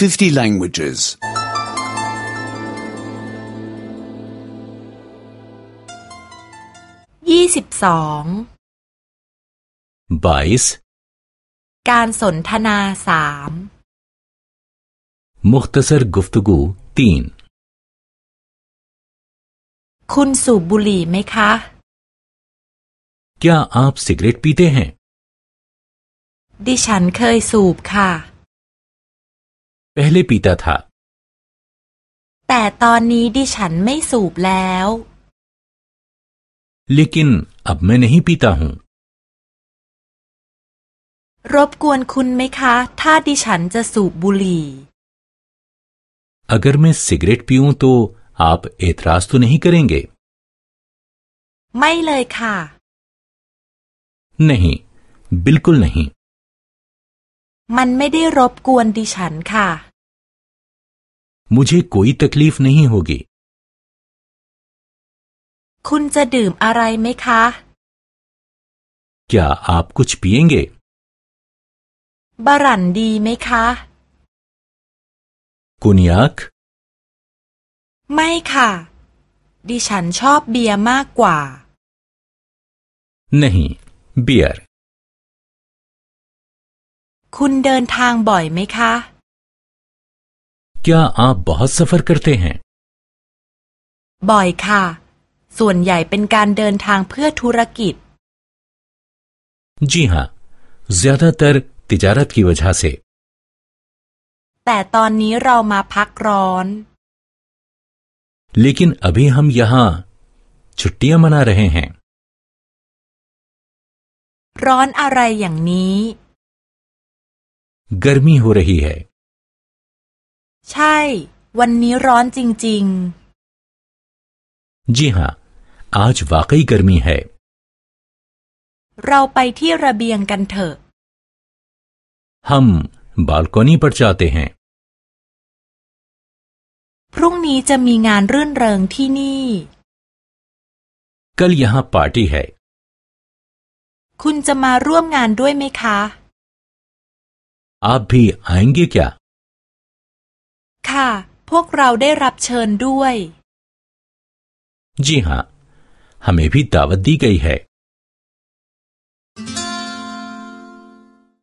50 languages. ยี่สิบสอง बाईस การสนทนาสาม मुख्तसर गुफ्तगू तीन คุณสูบบุหรี่ไหมคะ क्या आप सिगरेट पीते हैं ดิฉันเคยสูบค่ะ पहले पीता था แต่ตอนนี้ดิฉันไม่สูบแล้ว लेकिन अब मैं नहीं पीता हूँ รบกวนคุณไหมคะ ถ้าดิฉันจะสูบบุหรี่ अगर मैं सिगरेट पीऊं तो आप एतराज तो नहीं करेंगे ไม่เลยค่ะ नहीं बिल्कुल नहीं มันไม่ได้รบกวนดิฉันค่ะ मुझे कोई तकलीफ नहीं होगी คุณจะดื่มอะไรไหมคะ क्या आप कुछ पिएंगे บารันดีไหมคะ कुनियाक ไม่ค่ะ ดิฉันชอบเบียร์มากกว่า नहीं बियर คุณเดินทางบ่อยไหมคะ क्या आप बहुत सफर करते हैं บ่อยค่ะ ส่วนใหญ่เป็นการเดินทางเพื่อธุรกิจ जी हाँ ज्यादातर तिजारत की वजह से แต่ตอนนี้เรามาพักร้อน लेकिन अभी हम यहाँ छुट्टियां मना रहे हैं ร้อนอะไรอย่างนี้ गर्मी हो रही है ใช่ วันนี้ร้อนจริง जी हाँ आज वाकई गर्मी है ๆ เราไปที่ระเบียงกันเถอะ हम बालकोनी पर जाते हैं พรุ่งนี้จะมีงานรื่นเริงที่นี่ कल यहाँ पार्टी है คุณจะมาร่วมงานด้วยไหมคะ आप भी आएंगे क्या ค่ะ พวกเราได้รับเชิญด้วย जी हाँ हमें भी दावत दी गई है